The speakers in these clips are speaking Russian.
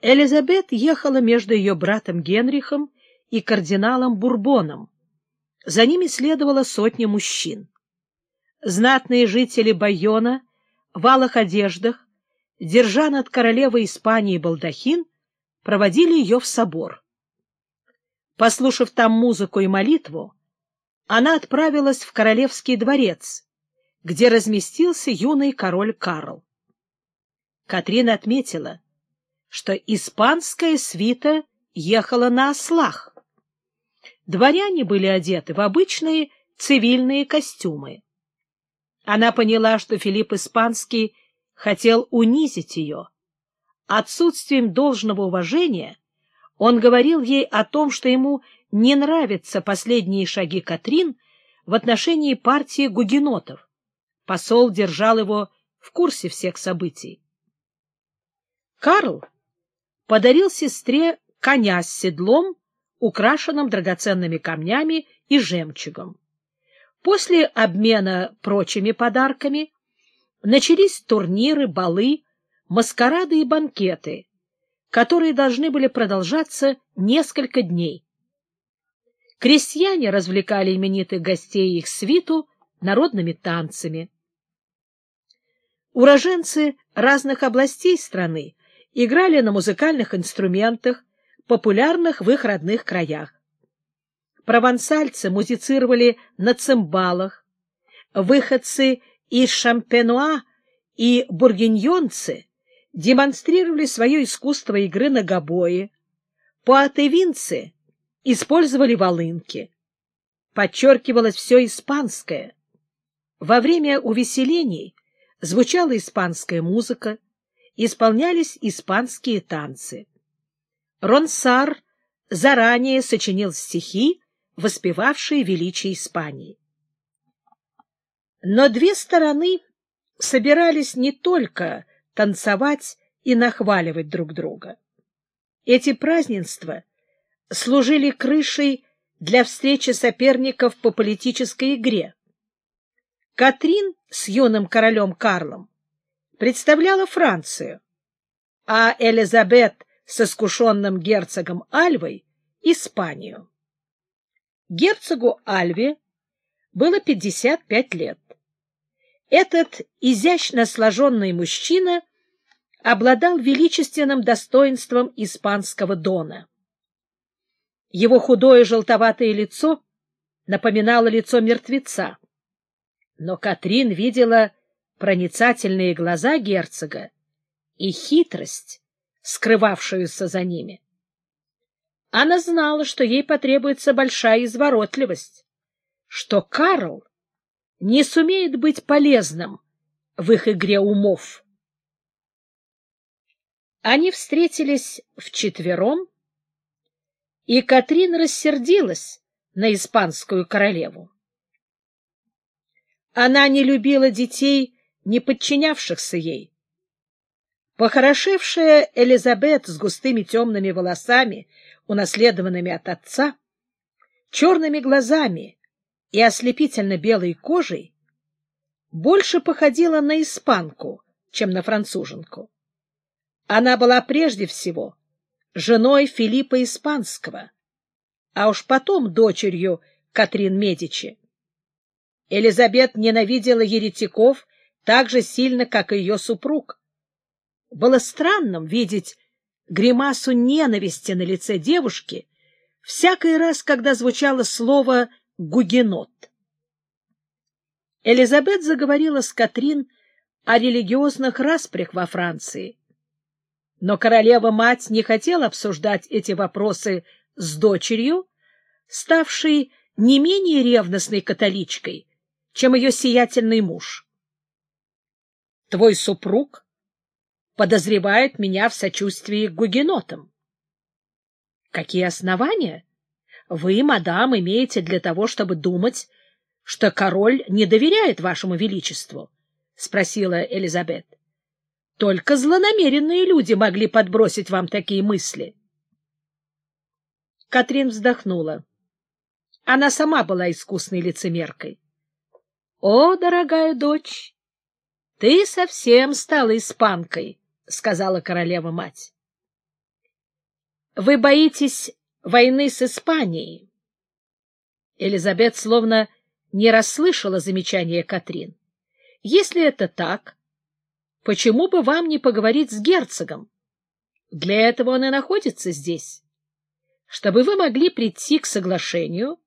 Элизабет ехала между ее братом Генрихом и кардиналом Бурбоном. За ними следовала сотня мужчин. Знатные жители Байона в алых одеждах, держа над королевой Испании балдахин, проводили ее в собор. Послушав там музыку и молитву, она отправилась в королевский дворец, где разместился юный король Карл. Катрина отметила, что испанская свита ехала на ослах. Дворяне были одеты в обычные цивильные костюмы. Она поняла, что Филипп Испанский хотел унизить ее. Отсутствием должного уважения он говорил ей о том, что ему не нравятся последние шаги Катрин в отношении партии гугенотов. Посол держал его в курсе всех событий. Карл подарил сестре коня с седлом, украшенным драгоценными камнями и жемчугом. После обмена прочими подарками начались турниры, балы, маскарады и банкеты, которые должны были продолжаться несколько дней. Крестьяне развлекали именитых гостей и их свиту народными танцами. Уроженцы разных областей страны играли на музыкальных инструментах, популярных в их родных краях. Провансальцы музицировали на цимбалах, выходцы из Шампенуа и бургиньонцы демонстрировали свое искусство игры на гобое, пуатевинцы использовали волынки. Подчеркивалось все испанское. Во время увеселений звучала испанская музыка, исполнялись испанские танцы. Ронсар заранее сочинил стихи, воспевавшие величие Испании. Но две стороны собирались не только танцевать и нахваливать друг друга. Эти празднества служили крышей для встречи соперников по политической игре. Катрин с юным королем Карлом представляла Францию, а Элизабет с искушенным герцогом Альвой — Испанию. Герцогу Альве было 55 лет. Этот изящно сложенный мужчина обладал величественным достоинством испанского дона. Его худое желтоватое лицо напоминало лицо мертвеца, но Катрин видела проницательные глаза герцога и хитрость, скрывавшуюся за ними. Она знала, что ей потребуется большая изворотливость, что Карл не сумеет быть полезным в их игре умов. Они встретились вчетвером, и Катрин рассердилась на испанскую королеву. Она не любила детей, не подчинявшихся ей. Похорошевшая Элизабет с густыми темными волосами, унаследованными от отца, черными глазами и ослепительно белой кожей, больше походила на испанку, чем на француженку. Она была прежде всего женой Филиппа Испанского, а уж потом дочерью Катрин Медичи. Элизабет ненавидела еретиков так же сильно, как и ее супруг. Было странным видеть гримасу ненависти на лице девушки всякий раз, когда звучало слово «гугенот». Элизабет заговорила с Катрин о религиозных распрях во Франции. Но королева-мать не хотела обсуждать эти вопросы с дочерью, ставшей не менее ревностной католичкой, чем ее сиятельный муж. Твой супруг подозревает меня в сочувствии к гугенотам. Какие основания вы, мадам, имеете для того, чтобы думать, что король не доверяет вашему величеству? — спросила Элизабет. — Только злонамеренные люди могли подбросить вам такие мысли. Катрин вздохнула. Она сама была искусной лицемеркой. — О, дорогая дочь, ты совсем стала испанкой, — сказала королева-мать. вы боитесь войны с Испанией. Элизабет словно не расслышала замечания Катрин. Если это так, почему бы вам не поговорить с герцогом? Для этого он и находится здесь, чтобы вы могли прийти к соглашению,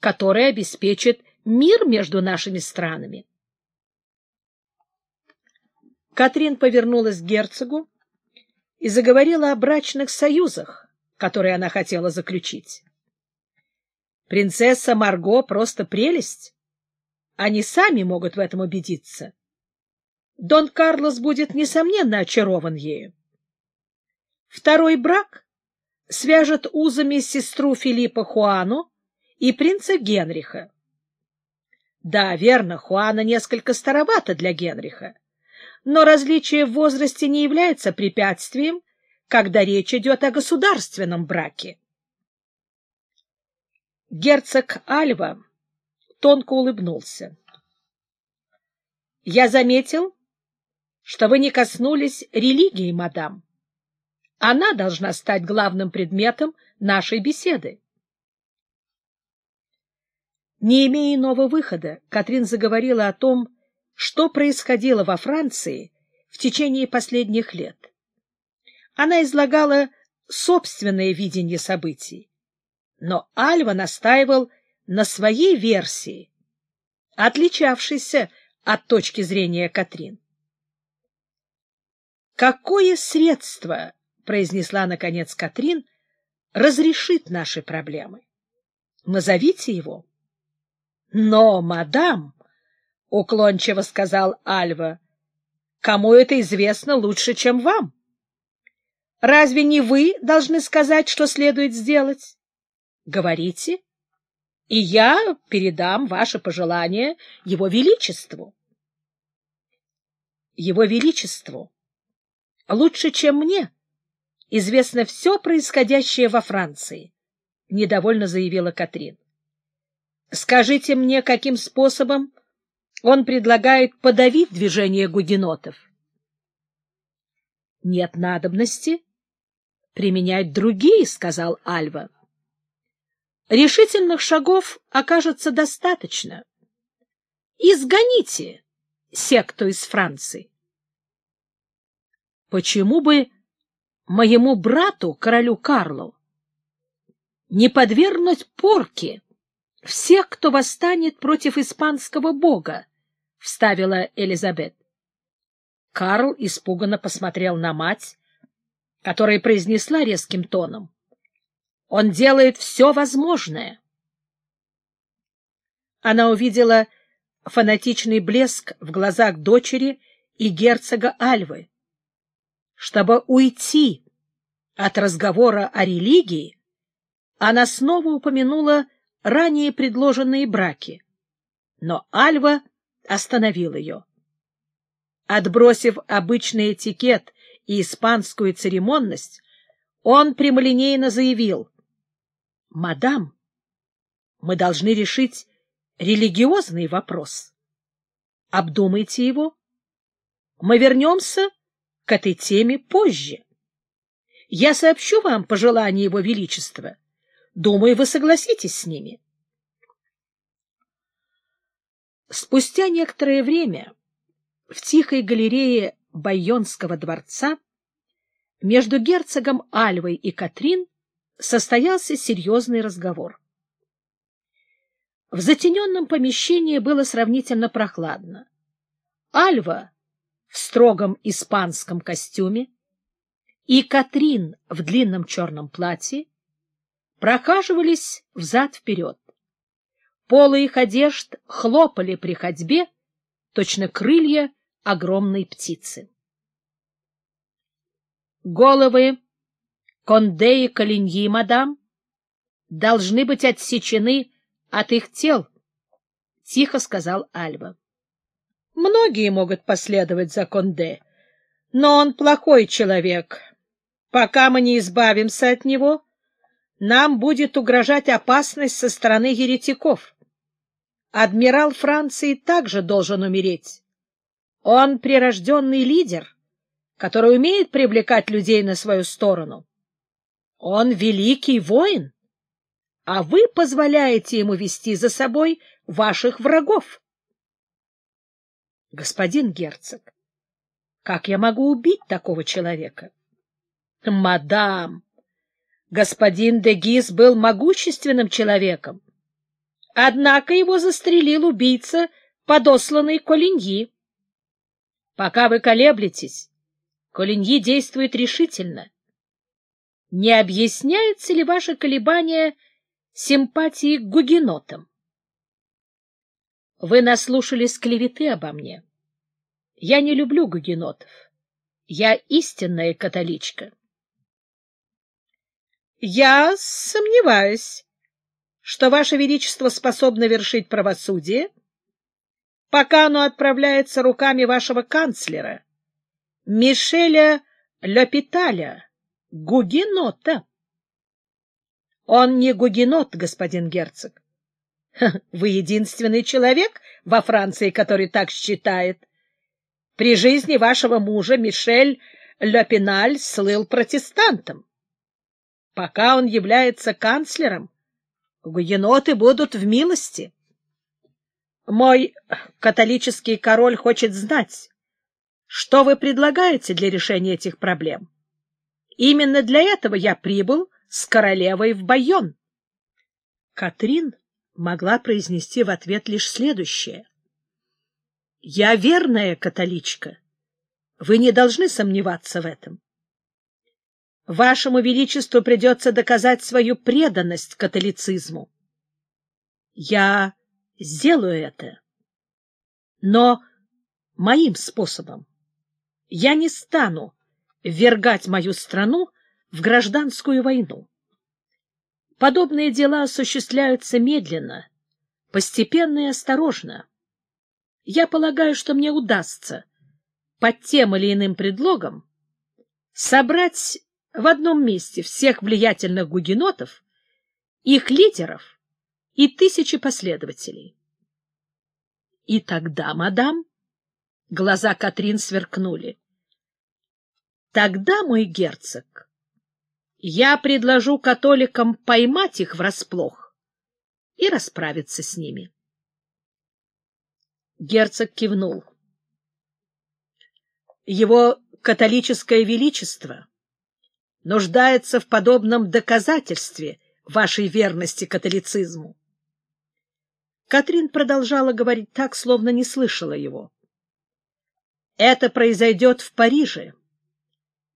которое обеспечит мир между нашими странами. Катрин повернулась к герцогу и заговорила о брачных союзах, которые она хотела заключить. Принцесса Марго просто прелесть. Они сами могут в этом убедиться. Дон Карлос будет, несомненно, очарован ею. Второй брак свяжет узами сестру Филиппа Хуану и принца Генриха. Да, верно, Хуана несколько старовата для Генриха, но различие в возрасте не является препятствием, когда речь идет о государственном браке. Герцог Альва тонко улыбнулся. — Я заметил, что вы не коснулись религии, мадам. Она должна стать главным предметом нашей беседы. Не имея иного выхода, Катрин заговорила о том, что происходило во Франции в течение последних лет. Она излагала собственное видение событий, но Альва настаивал на своей версии, отличавшейся от точки зрения Катрин. «Какое средство, — произнесла, наконец, Катрин, — разрешит наши проблемы? Назовите его». «Но, мадам, — уклончиво сказал Альва, — кому это известно лучше, чем вам? Разве не вы должны сказать, что следует сделать? Говорите, и я передам ваше пожелание Его Величеству. Его Величеству лучше, чем мне, известно все происходящее во Франции, — недовольно заявила Катрин. Скажите мне, каким способом он предлагает подавить движение гугенотов? — Нет надобности применять другие, — сказал Альва. — Решительных шагов окажется достаточно. Изгоните секту из Франции. Почему бы моему брату, королю Карлу, не подвергнуть порке всех, кто восстанет против испанского бога, — вставила Элизабет. Карл испуганно посмотрел на мать, которая произнесла резким тоном. — Он делает все возможное. Она увидела фанатичный блеск в глазах дочери и герцога Альвы. Чтобы уйти от разговора о религии, она снова упомянула ранее предложенные браки, но Альва остановил ее. Отбросив обычный этикет и испанскую церемонность, он прямолинейно заявил, «Мадам, мы должны решить религиозный вопрос. Обдумайте его. Мы вернемся к этой теме позже. Я сообщу вам пожелания Его Величества. Думаю, вы согласитесь с ними. Спустя некоторое время в тихой галерее Байонского дворца между герцогом Альвой и Катрин состоялся серьезный разговор. В затененном помещении было сравнительно прохладно. Альва в строгом испанском костюме и Катрин в длинном черном платье прохаживались взад-вперед. Полы их одежд хлопали при ходьбе, точно крылья огромной птицы. Головы Конде и Калиньи, мадам, должны быть отсечены от их тел, — тихо сказал Альва. Многие могут последовать за Конде, но он плохой человек. Пока мы не избавимся от него, нам будет угрожать опасность со стороны еретиков. Адмирал Франции также должен умереть. Он прирожденный лидер, который умеет привлекать людей на свою сторону. Он великий воин, а вы позволяете ему вести за собой ваших врагов. Господин герцог, как я могу убить такого человека? Мадам, господин де Гиз был могущественным человеком, однако его застрелил убийца, подосланный Колиньи. Пока вы колеблетесь, Колиньи действует решительно. Не объясняются ли ваши колебания симпатии к гугенотам? Вы наслушались клеветы обо мне. Я не люблю гугенотов. Я истинная католичка. Я сомневаюсь, что Ваше Величество способно вершить правосудие, пока оно отправляется руками вашего канцлера, Мишеля Лепиталя, гугенота. Он не гугенот, господин герцог. Вы единственный человек во Франции, который так считает. При жизни вашего мужа Мишель Лепиналь слыл протестантом. Пока он является канцлером, гугеноты будут в милости. Мой католический король хочет знать, что вы предлагаете для решения этих проблем. Именно для этого я прибыл с королевой в Байон. Катрин могла произнести в ответ лишь следующее. — Я верная католичка. Вы не должны сомневаться в этом. Вашему Величеству придется доказать свою преданность католицизму. Я сделаю это, но моим способом. Я не стану ввергать мою страну в гражданскую войну. Подобные дела осуществляются медленно, постепенно и осторожно. Я полагаю, что мне удастся под тем или иным предлогом собрать в одном месте всех влиятельных гугенотов, их лидеров и тысячи последователей. И тогда, мадам, глаза Катрин сверкнули. Тогда, мой герцог, я предложу католикам поймать их врасплох и расправиться с ними. Герцог кивнул. Его католическое величество нуждается в подобном доказательстве вашей верности католицизму. Катрин продолжала говорить так, словно не слышала его. Это произойдет в Париже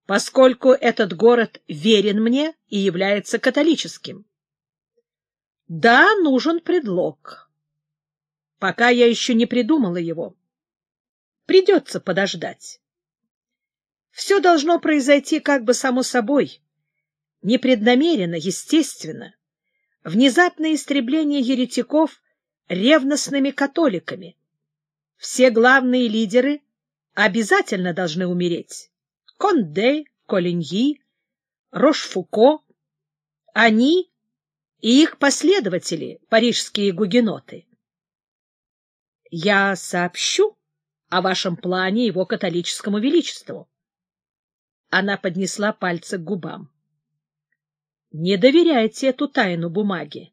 поскольку этот город верен мне и является католическим. Да, нужен предлог. Пока я еще не придумала его. Придется подождать. Все должно произойти как бы само собой, непреднамеренно, естественно. Внезапное истребление еретиков ревностными католиками. Все главные лидеры обязательно должны умереть. Конде, Колиньи, Рошфуко, они и их последователи, парижские гугеноты. Я сообщу о вашем плане его католическому величеству. Она поднесла пальцы к губам. Не доверяйте эту тайну бумаги.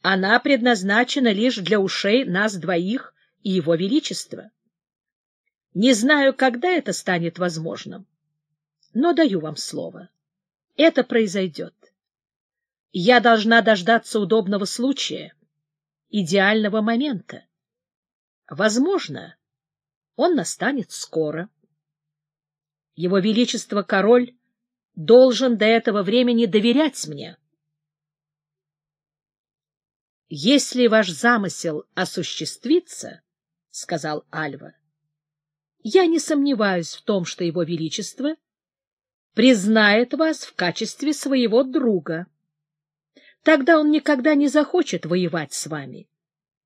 Она предназначена лишь для ушей нас двоих и его величества. Не знаю, когда это станет возможным, но даю вам слово. Это произойдет. Я должна дождаться удобного случая, идеального момента. Возможно, он настанет скоро. Его Величество Король должен до этого времени доверять мне. «Если ваш замысел осуществится, — сказал Альва, — я не сомневаюсь в том, что Его Величество признает вас в качестве своего друга. Тогда он никогда не захочет воевать с вами.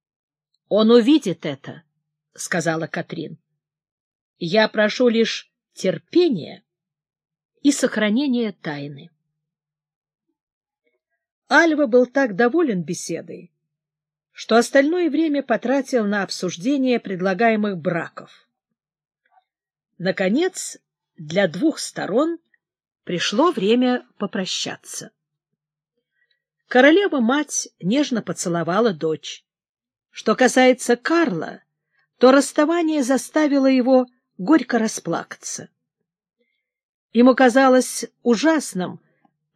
— Он увидит это, — сказала Катрин. — Я прошу лишь терпения и сохранения тайны. Альва был так доволен беседой, что остальное время потратил на обсуждение предлагаемых браков. Наконец, для двух сторон Пришло время попрощаться. Королева-мать нежно поцеловала дочь. Что касается Карла, то расставание заставило его горько расплакаться. Ему казалось ужасным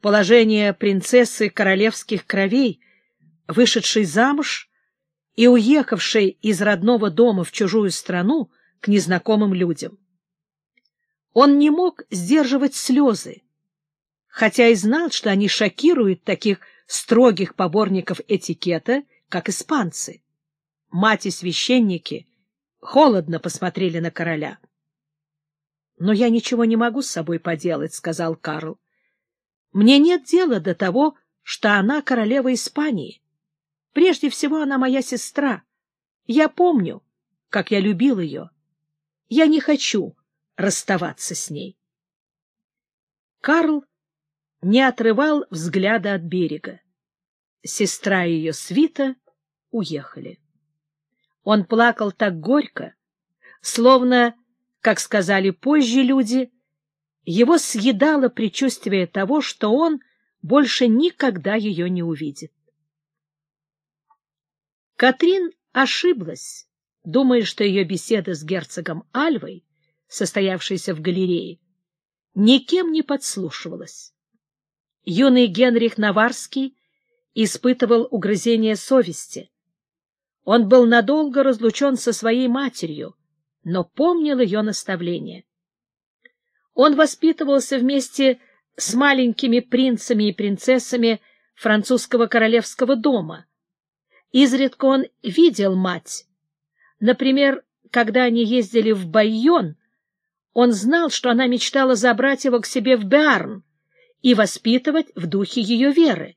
положение принцессы королевских кровей, вышедшей замуж и уехавшей из родного дома в чужую страну к незнакомым людям. Он не мог сдерживать слезы, хотя и знал, что они шокируют таких строгих поборников этикета, как испанцы. Мать и священники холодно посмотрели на короля. — Но я ничего не могу с собой поделать, — сказал Карл. — Мне нет дела до того, что она королева Испании. Прежде всего, она моя сестра. Я помню, как я любил ее. Я не хочу расставаться с ней. Карл не отрывал взгляда от берега. Сестра и ее свита уехали. Он плакал так горько, словно, как сказали позже люди, его съедало предчувствие того, что он больше никогда ее не увидит. Катрин ошиблась, думая, что ее беседа с герцогом Альвой состоявшейся в галерее, никем не подслушивалась. Юный Генрих Наварский испытывал угрызение совести. Он был надолго разлучен со своей матерью, но помнил ее наставления. Он воспитывался вместе с маленькими принцами и принцессами французского королевского дома. Изредка он видел мать. Например, когда они ездили в Байон, он знал, что она мечтала забрать его к себе в Беарн и воспитывать в духе ее веры.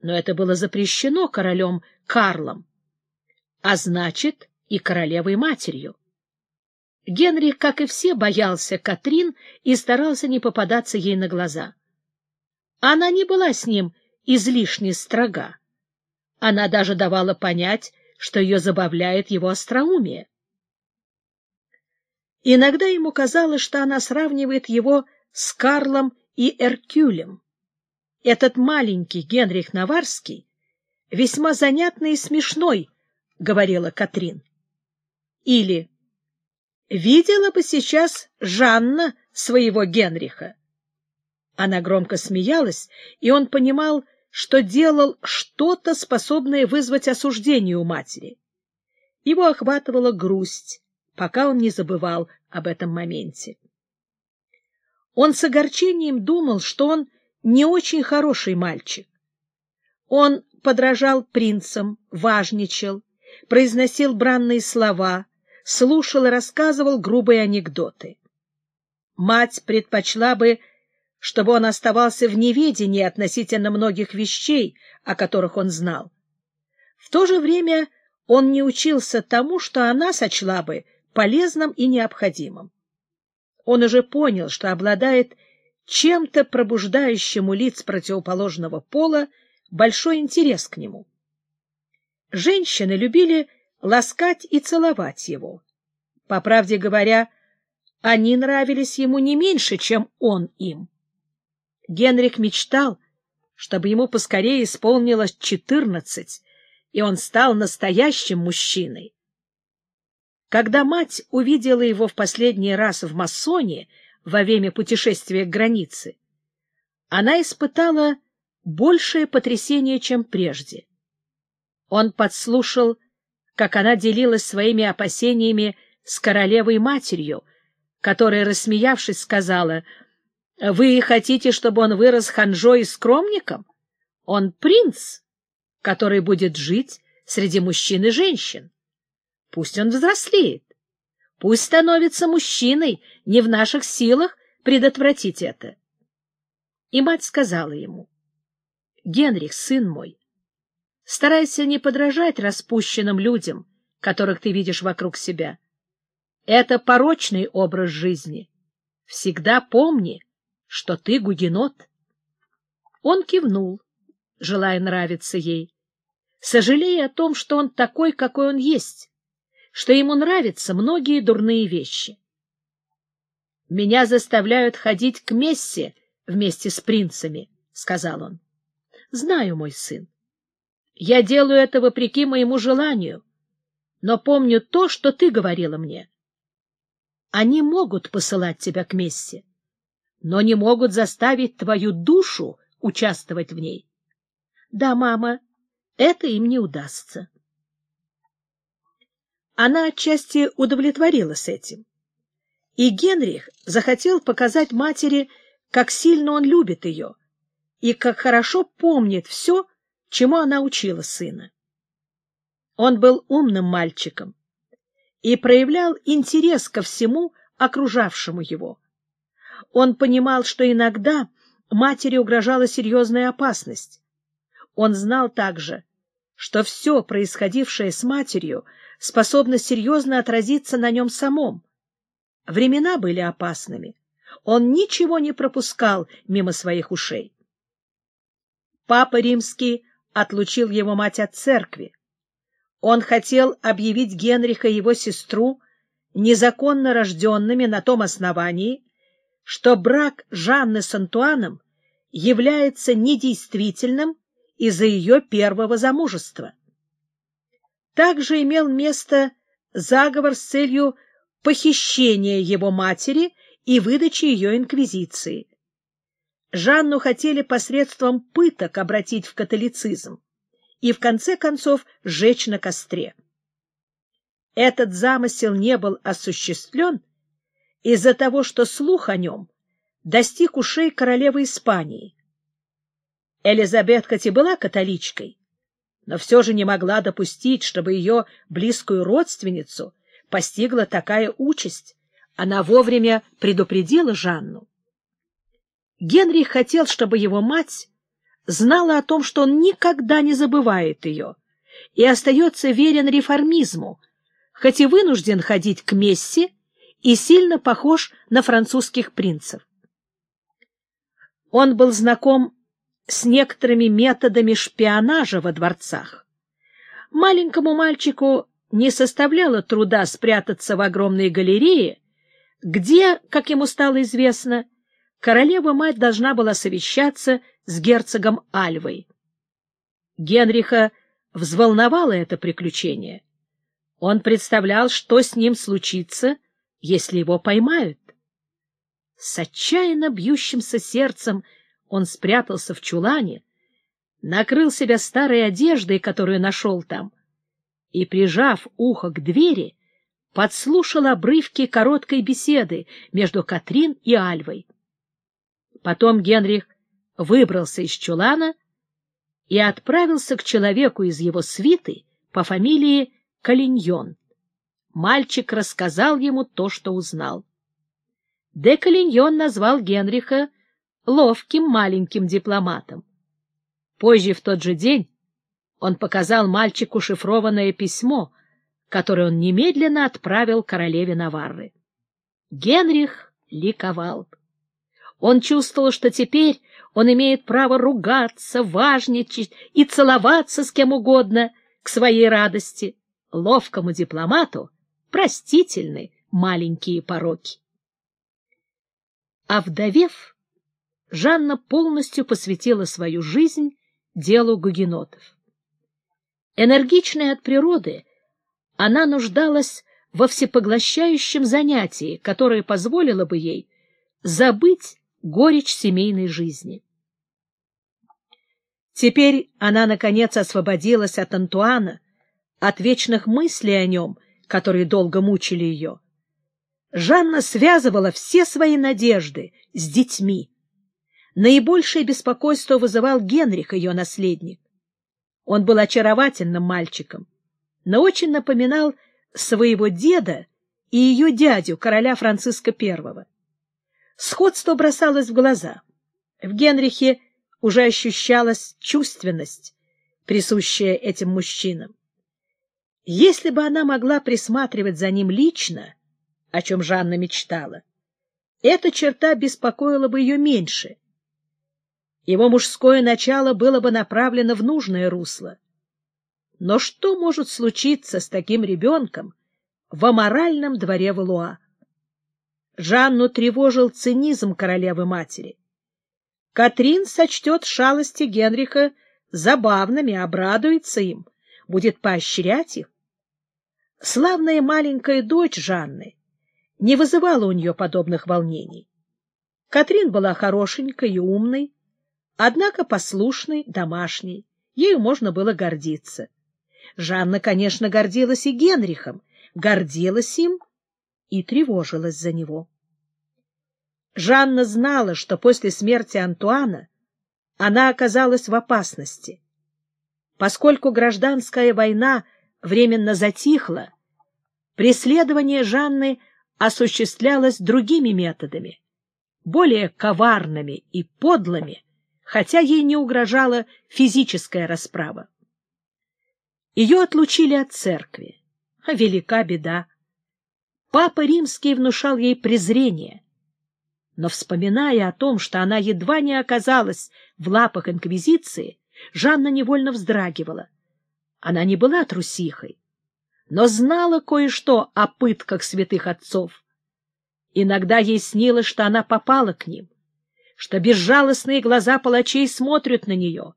Но это было запрещено королем Карлом, а значит и королевой-матерью. Генрих, как и все, боялся Катрин и старался не попадаться ей на глаза. Она не была с ним излишне строга. Она даже давала понять, что ее забавляет его остроумие. Иногда ему казалось, что она сравнивает его с Карлом и Эркюлем. Этот маленький Генрих Наварский весьма занятный и смешной, — говорила Катрин. Или «Видела бы сейчас Жанна своего Генриха». Она громко смеялась, и он понимал, что делал что-то, способное вызвать осуждение у матери. Его охватывала грусть, пока он не забывал об этом моменте. Он с огорчением думал, что он не очень хороший мальчик. Он подражал принцам, важничал, произносил бранные слова, слушал и рассказывал грубые анекдоты. Мать предпочла бы, чтобы он оставался в неведении относительно многих вещей, о которых он знал. В то же время он не учился тому, что она сочла бы полезным и необходимым. Он уже понял, что обладает чем-то пробуждающим у лиц противоположного пола большой интерес к нему. Женщины любили ласкать и целовать его. По правде говоря, они нравились ему не меньше, чем он им. Генрих мечтал, чтобы ему поскорее исполнилось четырнадцать, и он стал настоящим мужчиной. Когда мать увидела его в последний раз в Массоне во время путешествия к границе, она испытала большее потрясение, чем прежде. Он подслушал, как она делилась своими опасениями с королевой-матерью, которая, рассмеявшись, сказала, «Вы хотите, чтобы он вырос ханжой и скромником? Он принц, который будет жить среди мужчин и женщин. Пусть он взрослеет. Пусть становится мужчиной, не в наших силах предотвратить это. И мать сказала ему, «Генрих, сын мой, старайся не подражать распущенным людям, которых ты видишь вокруг себя. Это порочный образ жизни. Всегда помни, что ты гугенот». Он кивнул, желая нравиться ей, сожалея о том, что он такой, какой он есть, что ему нравятся многие дурные вещи. Меня заставляют ходить к мессе вместе с принцами, — сказал он. — Знаю, мой сын. Я делаю это вопреки моему желанию, но помню то, что ты говорила мне. Они могут посылать тебя к мессе, но не могут заставить твою душу участвовать в ней. Да, мама, это им не удастся. Она отчасти удовлетворилась этим. И Генрих захотел показать матери, как сильно он любит ее и как хорошо помнит все, чему она учила сына. Он был умным мальчиком и проявлял интерес ко всему окружавшему его. Он понимал, что иногда матери угрожала серьезная опасность. Он знал также, что все происходившее с матерью способно серьезно отразиться на нем самом. Времена были опасными. Он ничего не пропускал мимо своих ушей. Папа Римский отлучил его мать от церкви. Он хотел объявить Генриха и его сестру незаконно рожденными на том основании, что брак Жанны с Антуаном является недействительным из-за ее первого замужества. Также имел место заговор с целью похищения его матери и выдачи ее инквизиции. Жанну хотели посредством пыток обратить в католицизм и, в конце концов, сжечь на костре. Этот замысел не был осуществлен из-за того, что слух о нем достиг ушей королевы Испании. Элизабет хоть и была католичкой, но все же не могла допустить, чтобы ее близкую родственницу постигла такая участь. Она вовремя предупредила Жанну. Генрих хотел, чтобы его мать знала о том, что он никогда не забывает ее и остается верен реформизму, хоть и вынужден ходить к мессе и сильно похож на французских принцев. Он был знаком с некоторыми методами шпионажа во дворцах. Маленькому мальчику не составляло труда спрятаться в огромной галерее, где, как ему стало известно, королева-мать должна была совещаться с герцогом Альвой. Генриха взволновало это приключение. Он представлял, что с ним случится, если его поймают. С отчаянно бьющимся сердцем он спрятался в чулане, накрыл себя старой одеждой, которую нашел там, и, прижав ухо к двери, подслушал обрывки короткой беседы между Катрин и Альвой. Потом Генрих выбрался из чулана и отправился к человеку из его свиты по фамилии Калиньон. Мальчик рассказал ему то, что узнал. Де Калиньон назвал Генриха ловким маленьким дипломатом. Позже в тот же день он показал мальчику шифрованное письмо, которое он немедленно отправил королеве Наварры. Генрих ликовал. Он чувствовал, что теперь он имеет право ругаться, важничать и целоваться с кем угодно к своей радости. Ловкому дипломату простительны маленькие пороки. А вдовев, Жанна полностью посвятила свою жизнь делу гугенотов. Энергичная от природы, она нуждалась во всепоглощающем занятии, которое позволило бы ей забыть горечь семейной жизни. Теперь она, наконец, освободилась от Антуана, от вечных мыслей о нем, которые долго мучили ее. Жанна связывала все свои надежды с детьми. Наибольшее беспокойство вызывал Генрих, ее наследник. Он был очаровательным мальчиком, но очень напоминал своего деда и ее дядю, короля Франциска I. Сходство бросалось в глаза. В Генрихе уже ощущалась чувственность, присущая этим мужчинам. Если бы она могла присматривать за ним лично, о чем Жанна мечтала, эта черта беспокоила бы ее меньше — его мужское начало было бы направлено в нужное русло. Но что может случиться с таким ребенком в аморальном дворе Валуа? Жанну тревожил цинизм королевы-матери. Катрин сочтет шалости Генриха забавными, обрадуется им, будет поощрять их. Славная маленькая дочь Жанны не вызывала у нее подобных волнений. Катрин была хорошенькой и умной, однако послушной, домашней. Ею можно было гордиться. Жанна, конечно, гордилась и Генрихом, гордилась им и тревожилась за него. Жанна знала, что после смерти Антуана она оказалась в опасности. Поскольку гражданская война временно затихла, преследование Жанны осуществлялось другими методами, более коварными и подлыми, хотя ей не угрожала физическая расправа. Ее отлучили от церкви. Велика беда. Папа Римский внушал ей презрение. Но, вспоминая о том, что она едва не оказалась в лапах инквизиции, Жанна невольно вздрагивала. Она не была трусихой, но знала кое-что о пытках святых отцов. Иногда ей снилось, что она попала к ним, что безжалостные глаза палачей смотрят на нее.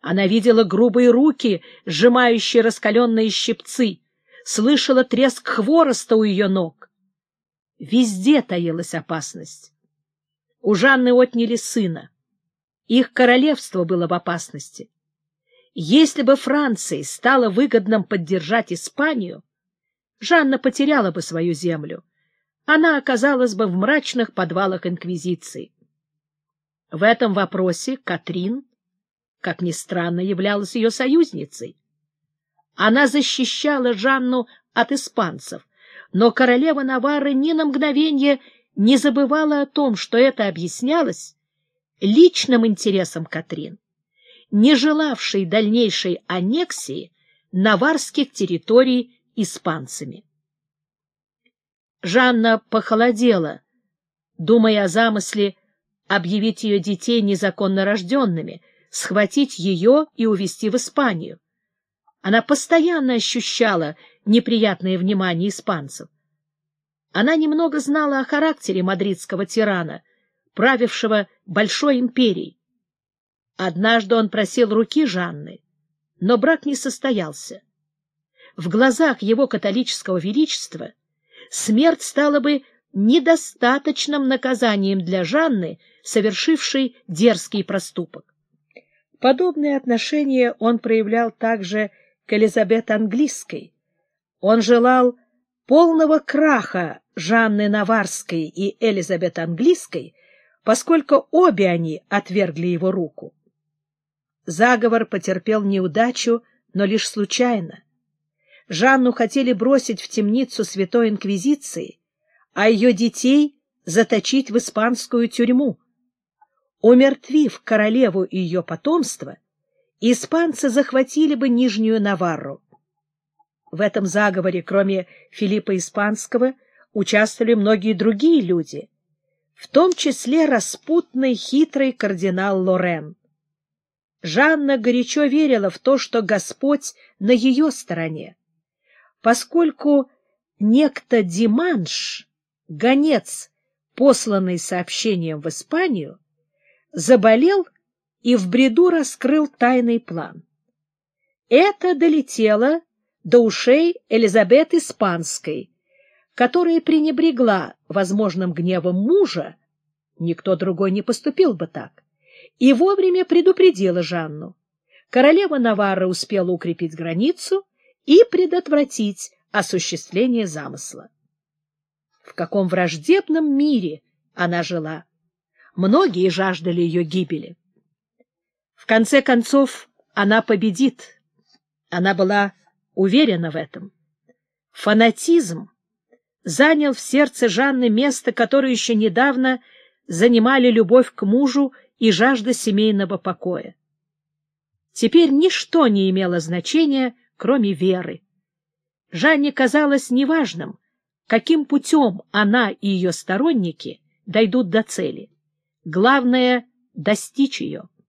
Она видела грубые руки, сжимающие раскаленные щипцы, слышала треск хвороста у ее ног. Везде таилась опасность. У Жанны отняли сына. Их королевство было в опасности. Если бы Франции стало выгодным поддержать Испанию, Жанна потеряла бы свою землю. Она оказалась бы в мрачных подвалах Инквизиции. В этом вопросе Катрин, как ни странно, являлась ее союзницей. Она защищала Жанну от испанцев, но королева Наварры ни на мгновение не забывала о том, что это объяснялось личным интересом Катрин, не желавшей дальнейшей аннексии наварских территорий испанцами. Жанна похолодела, думая о замысле объявить ее детей незаконно рожденными, схватить ее и увезти в Испанию. Она постоянно ощущала неприятное внимание испанцев. Она немного знала о характере мадридского тирана, правившего большой империей. Однажды он просил руки Жанны, но брак не состоялся. В глазах его католического величества смерть стала бы недостаточным наказанием для Жанны, совершившей дерзкий проступок. Подобное отношение он проявлял также к Элизабет Английской. Он желал полного краха Жанны Наварской и Элизабет Английской, поскольку обе они отвергли его руку. Заговор потерпел неудачу, но лишь случайно. Жанну хотели бросить в темницу Святой Инквизиции, а ее детей заточить в испанскую тюрьму. Умертвив королеву и ее потомство, испанцы захватили бы Нижнюю Наварру. В этом заговоре, кроме Филиппа Испанского, участвовали многие другие люди, в том числе распутный хитрый кардинал Лорен. Жанна горячо верила в то, что Господь на ее стороне, поскольку некто Диманш, гонец, посланный сообщением в Испанию, заболел и в бреду раскрыл тайный план. Это долетело до ушей Элизабет Испанской, которая пренебрегла возможным гневом мужа, никто другой не поступил бы так, и вовремя предупредила Жанну. Королева Наварра успела укрепить границу и предотвратить осуществление замысла. В каком враждебном мире она жила! Многие жаждали ее гибели. В конце концов, она победит. Она была уверена в этом. Фанатизм занял в сердце Жанны место, которое еще недавно занимали любовь к мужу и жажда семейного покоя. Теперь ничто не имело значения, кроме веры. Жанне казалось неважным, каким путем она и ее сторонники дойдут до цели. Главное — достичь ее.